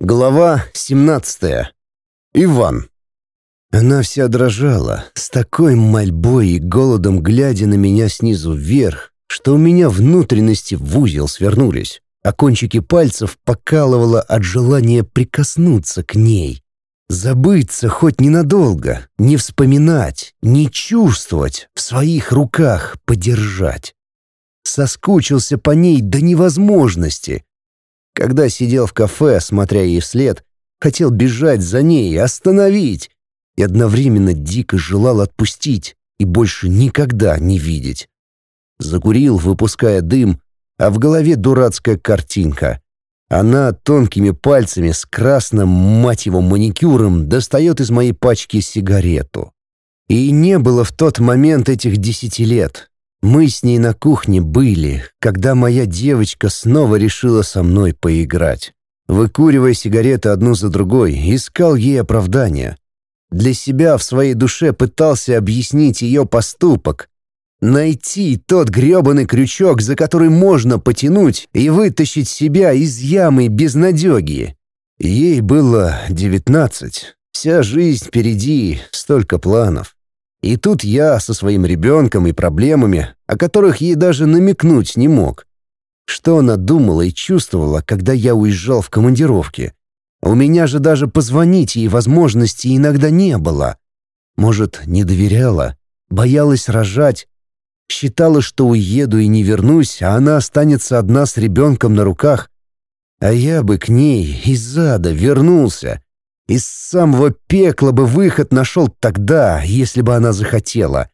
Глава 17. Иван. Она вся дрожала, с такой мольбой и голодом глядя на меня снизу вверх, что у меня внутренности в узел свернулись, а кончики пальцев покалывало от желания прикоснуться к ней. Забыться хоть ненадолго, не вспоминать, не чувствовать, в своих руках подержать. Соскучился по ней до невозможности — когда сидел в кафе, смотря ей вслед, хотел бежать за ней, остановить, и одновременно дико желал отпустить и больше никогда не видеть. Закурил, выпуская дым, а в голове дурацкая картинка. Она тонкими пальцами с красным, мать его, маникюром достает из моей пачки сигарету. И не было в тот момент этих десяти лет. Мы с ней на кухне были, когда моя девочка снова решила со мной поиграть. Выкуривая сигареты одну за другой, искал ей оправдания. Для себя в своей душе пытался объяснить ее поступок. Найти тот грёбаный крючок, за который можно потянуть и вытащить себя из ямы безнадёги. Ей было девятнадцать. Вся жизнь впереди, столько планов. И тут я со своим ребенком и проблемами, о которых ей даже намекнуть не мог. Что она думала и чувствовала, когда я уезжал в командировке? У меня же даже позвонить ей возможности иногда не было. Может, не доверяла, боялась рожать, считала, что уеду и не вернусь, а она останется одна с ребенком на руках. А я бы к ней из ада вернулся, из самого пекла бы выход нашел тогда, если бы она захотела.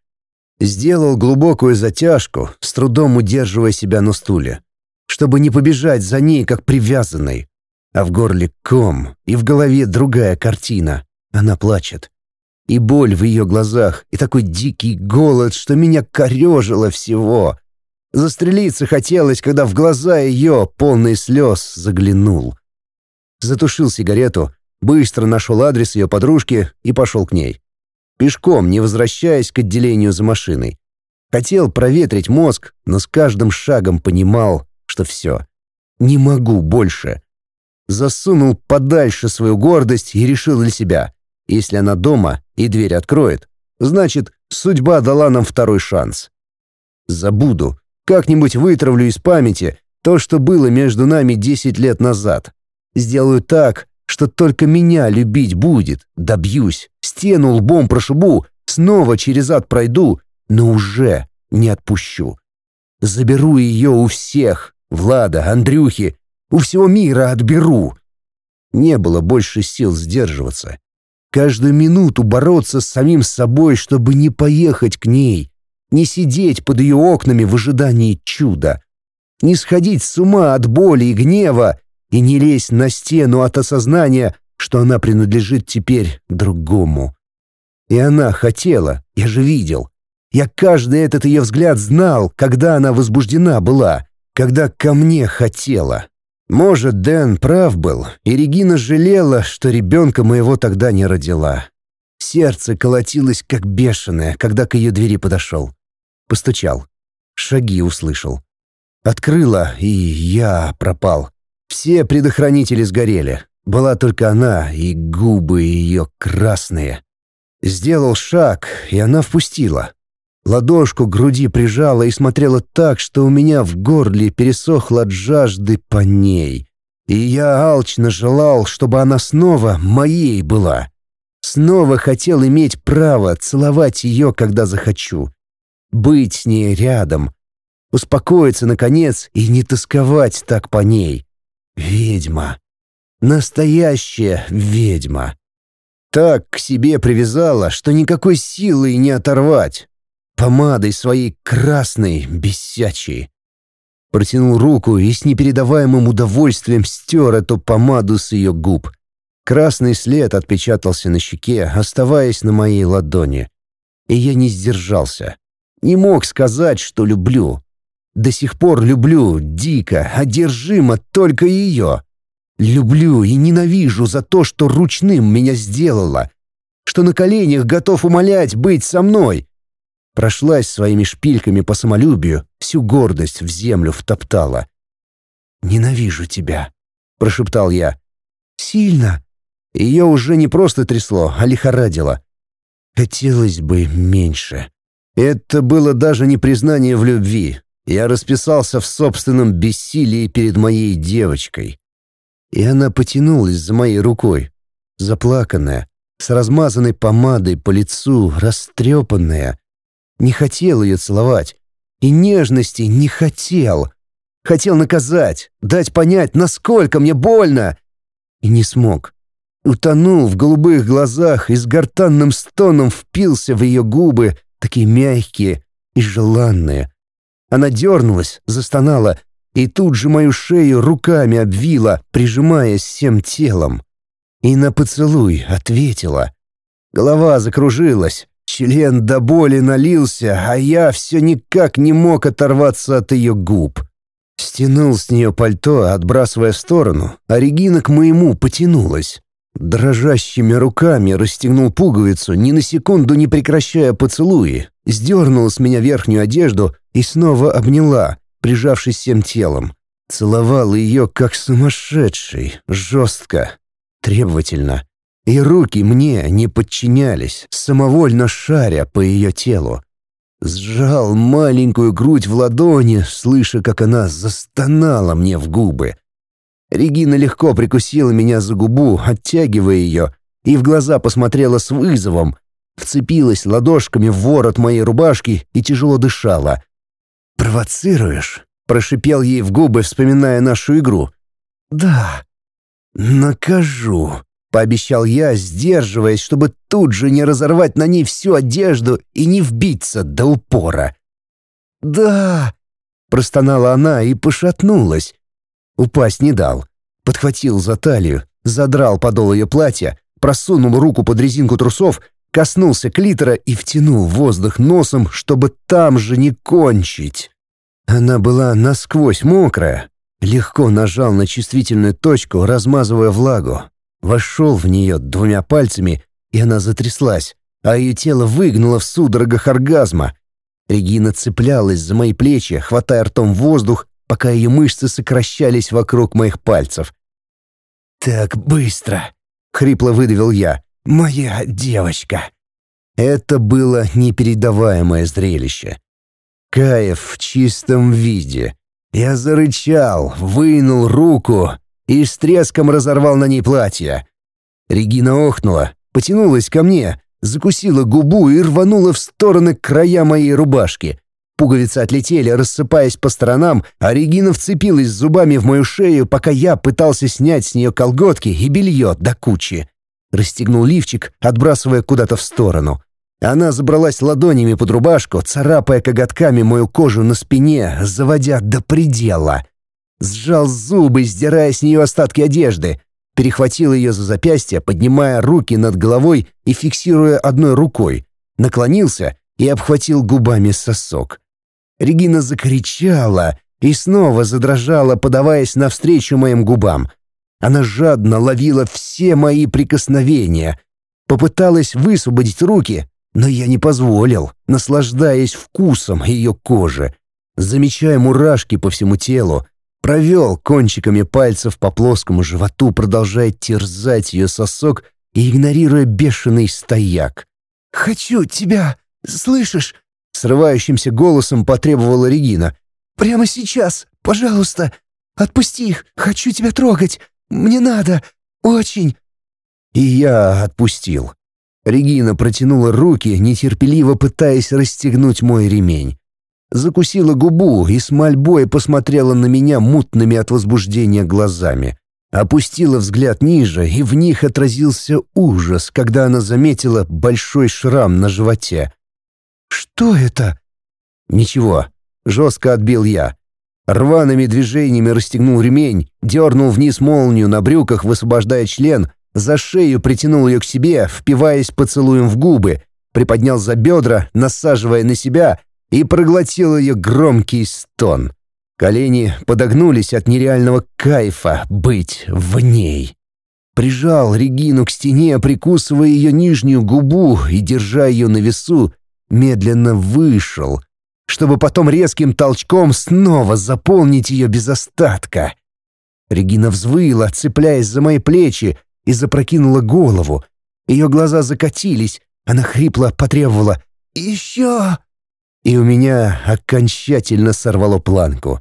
Сделал глубокую затяжку, с трудом удерживая себя на стуле, чтобы не побежать за ней, как привязанной. А в горле ком, и в голове другая картина. Она плачет. И боль в ее глазах, и такой дикий голод, что меня корежило всего. Застрелиться хотелось, когда в глаза ее, полные слез, заглянул. Затушил сигарету, Быстро нашел адрес ее подружки и пошел к ней. Пешком, не возвращаясь к отделению за машиной. Хотел проветрить мозг, но с каждым шагом понимал, что все. Не могу больше. Засунул подальше свою гордость и решил для себя. Если она дома и дверь откроет, значит, судьба дала нам второй шанс. Забуду. Как-нибудь вытравлю из памяти то, что было между нами десять лет назад. Сделаю так, что только меня любить будет, добьюсь, стену лбом прошибу, снова через ад пройду, но уже не отпущу. Заберу ее у всех, Влада, Андрюхи, у всего мира отберу. Не было больше сил сдерживаться. Каждую минуту бороться с самим собой, чтобы не поехать к ней, не сидеть под ее окнами в ожидании чуда, не сходить с ума от боли и гнева, и не лезь на стену от осознания, что она принадлежит теперь другому. И она хотела, я же видел. Я каждый этот ее взгляд знал, когда она возбуждена была, когда ко мне хотела. Может, Дэн прав был, и Регина жалела, что ребенка моего тогда не родила. Сердце колотилось как бешеное, когда к ее двери подошел. Постучал. Шаги услышал. Открыла, и я пропал. Все предохранители сгорели. Была только она и губы ее красные. Сделал шаг, и она впустила. Ладошку к груди прижала и смотрела так, что у меня в горле пересохло от жажды по ней. И я алчно желал, чтобы она снова моей была. Снова хотел иметь право целовать ее, когда захочу. Быть с ней рядом. Успокоиться, наконец, и не тосковать так по ней. Ведьма. Настоящая ведьма. Так к себе привязала, что никакой силы не оторвать. Помадой своей красной, бесячей. Протянул руку и с непередаваемым удовольствием стер эту помаду с ее губ. Красный след отпечатался на щеке, оставаясь на моей ладони. И я не сдержался. Не мог сказать, что люблю. До сих пор люблю, дико, одержимо только ее. Люблю и ненавижу за то, что ручным меня сделала, что на коленях готов умолять быть со мной. Прошлась своими шпильками по самолюбию, всю гордость в землю втоптала. «Ненавижу тебя», — прошептал я. Сильно. Ее уже не просто трясло, а лихорадило. Хотелось бы меньше. Это было даже не признание в любви. Я расписался в собственном бессилии перед моей девочкой. И она потянулась за моей рукой, заплаканная, с размазанной помадой по лицу, растрепанная. Не хотел ее целовать. И нежности не хотел. Хотел наказать, дать понять, насколько мне больно. И не смог. Утонул в голубых глазах и с гортанным стоном впился в ее губы, такие мягкие и желанные. Она дернулась, застонала, и тут же мою шею руками обвила, прижимаясь всем телом. И на поцелуй ответила. Голова закружилась, член до боли налился, а я все никак не мог оторваться от ее губ. Стянул с нее пальто, отбрасывая в сторону, а Регина к моему потянулась. Дрожащими руками расстегнул пуговицу, ни на секунду не прекращая поцелуи, сдернул с меня верхнюю одежду и снова обняла, прижавшись всем телом. Целовал ее как сумасшедший, жестко, требовательно. И руки мне не подчинялись, самовольно шаря по ее телу. Сжал маленькую грудь в ладони, слыша, как она застонала мне в губы. Регина легко прикусила меня за губу, оттягивая ее, и в глаза посмотрела с вызовом, вцепилась ладошками в ворот моей рубашки и тяжело дышала. «Провоцируешь?» — прошипел ей в губы, вспоминая нашу игру. «Да». «Накажу», пообещал я, сдерживаясь, чтобы тут же не разорвать на ней всю одежду и не вбиться до упора. «Да!» — простонала она и пошатнулась. Упасть не дал. Подхватил за талию, задрал подол ее платья, просунул руку под резинку трусов, коснулся клитора и втянул воздух носом, чтобы там же не кончить. Она была насквозь мокрая. Легко нажал на чувствительную точку, размазывая влагу вошел в нее двумя пальцами, и она затряслась, а ее тело выгнуло в судорогах оргазма. Регина цеплялась за мои плечи, хватая ртом воздух, пока ее мышцы сокращались вокруг моих пальцев. «Так быстро!» — хрипло выдавил я. «Моя девочка!» Это было непередаваемое зрелище. Каев в чистом виде. Я зарычал, вынул руку и с треском разорвал на ней платье. Регина охнула, потянулась ко мне, закусила губу и рванула в стороны края моей рубашки. Пуговицы отлетели, рассыпаясь по сторонам, а Регина вцепилась зубами в мою шею, пока я пытался снять с нее колготки и белье до кучи. Расстегнул лифчик, отбрасывая куда-то в сторону. Она забралась ладонями под рубашку, царапая коготками мою кожу на спине, заводя до предела. Сжал зубы, сдирая с нее остатки одежды. Перехватил ее за запястье, поднимая руки над головой и фиксируя одной рукой. Наклонился и обхватил губами сосок. Регина закричала и снова задрожала, подаваясь навстречу моим губам. Она жадно ловила все мои прикосновения. Попыталась высвободить руки, но я не позволил, наслаждаясь вкусом ее кожи. Замечая мурашки по всему телу, Провел кончиками пальцев по плоскому животу, продолжая терзать ее сосок и игнорируя бешеный стояк. «Хочу тебя! Слышишь?» Срывающимся голосом потребовала Регина. «Прямо сейчас! Пожалуйста! Отпусти их! Хочу тебя трогать! Мне надо! Очень!» И я отпустил. Регина протянула руки, нетерпеливо пытаясь расстегнуть мой ремень закусила губу и с мольбой посмотрела на меня мутными от возбуждения глазами. Опустила взгляд ниже, и в них отразился ужас, когда она заметила большой шрам на животе. «Что это?» «Ничего», — жестко отбил я. Рваными движениями расстегнул ремень, дернул вниз молнию на брюках, высвобождая член, за шею притянул ее к себе, впиваясь поцелуем в губы, приподнял за бедра, насаживая на себя, и проглотил ее громкий стон. Колени подогнулись от нереального кайфа быть в ней. Прижал Регину к стене, прикусывая ее нижнюю губу и, держа ее на весу, медленно вышел, чтобы потом резким толчком снова заполнить ее без остатка. Регина взвыла, цепляясь за мои плечи, и запрокинула голову. Ее глаза закатились, она хрипло потребовала «Еще!» И у меня окончательно сорвало планку.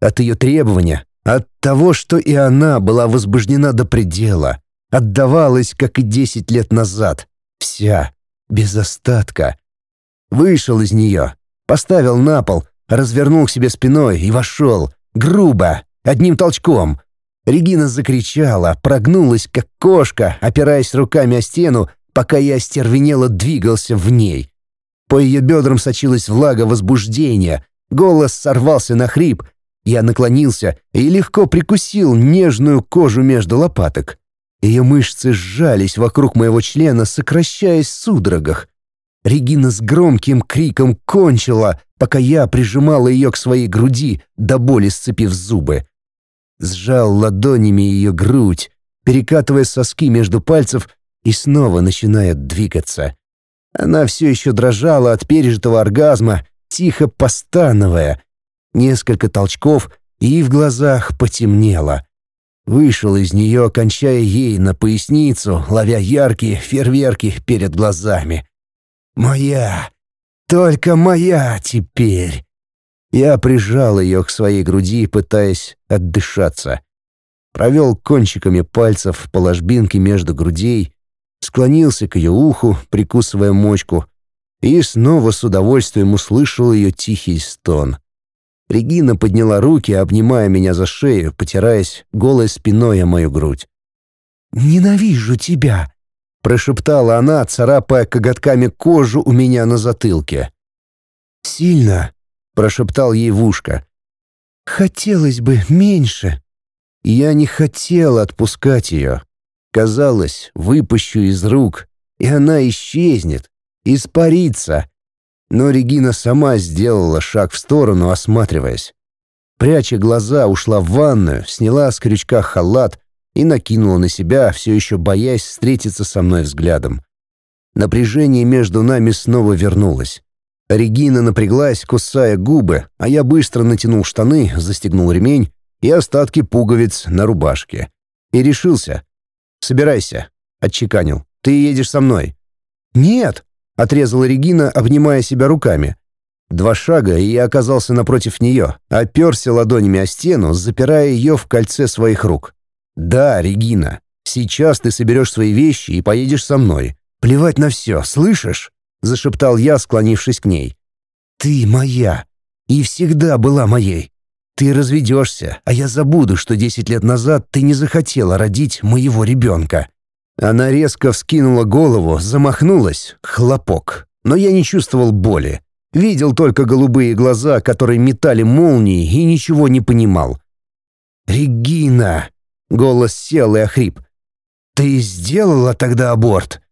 От ее требования, от того, что и она была возбуждена до предела, отдавалась, как и десять лет назад, вся, без остатка. Вышел из нее, поставил на пол, развернул к себе спиной и вошел, грубо, одним толчком. Регина закричала, прогнулась, как кошка, опираясь руками о стену, пока я остервенело двигался в ней. По ее бедрам сочилась влага возбуждения, голос сорвался на хрип. Я наклонился и легко прикусил нежную кожу между лопаток. Ее мышцы сжались вокруг моего члена, сокращаясь в судорогах. Регина с громким криком кончила, пока я прижимала ее к своей груди, до боли сцепив зубы. Сжал ладонями ее грудь, перекатывая соски между пальцев и снова начинает двигаться. Она все еще дрожала от пережитого оргазма, тихо постановая. Несколько толчков, и в глазах потемнело. Вышел из нее, кончая ей на поясницу, ловя яркие фейерверки перед глазами. «Моя! Только моя теперь!» Я прижал ее к своей груди, пытаясь отдышаться. Провел кончиками пальцев по ложбинке между грудей, склонился к ее уху, прикусывая мочку, и снова с удовольствием услышал ее тихий стон. Регина подняла руки, обнимая меня за шею, потираясь голой спиной о мою грудь. «Ненавижу тебя!» — прошептала она, царапая коготками кожу у меня на затылке. «Сильно!» — прошептал ей в ушко. «Хотелось бы меньше!» Я не хотел отпускать ее. Казалось, выпущу из рук, и она исчезнет, испарится, но Регина сама сделала шаг в сторону, осматриваясь. Пряча глаза, ушла в ванную, сняла с крючка халат и накинула на себя, все еще боясь встретиться со мной взглядом. Напряжение между нами снова вернулось. Регина напряглась, кусая губы, а я быстро натянул штаны, застегнул ремень и остатки пуговиц на рубашке. И решился. «Собирайся», — отчеканил. «Ты едешь со мной». «Нет», — отрезала Регина, обнимая себя руками. Два шага, и я оказался напротив нее, оперся ладонями о стену, запирая ее в кольце своих рук. «Да, Регина, сейчас ты соберешь свои вещи и поедешь со мной. Плевать на все, слышишь?» — зашептал я, склонившись к ней. «Ты моя. И всегда была моей. Ты разведешься, а я забуду, что десять лет назад ты не захотела родить моего ребенка. Она резко вскинула голову, замахнулась, хлопок. Но я не чувствовал боли. Видел только голубые глаза, которые метали молнии, и ничего не понимал. «Регина!» — голос сел и охрип. «Ты сделала тогда аборт?»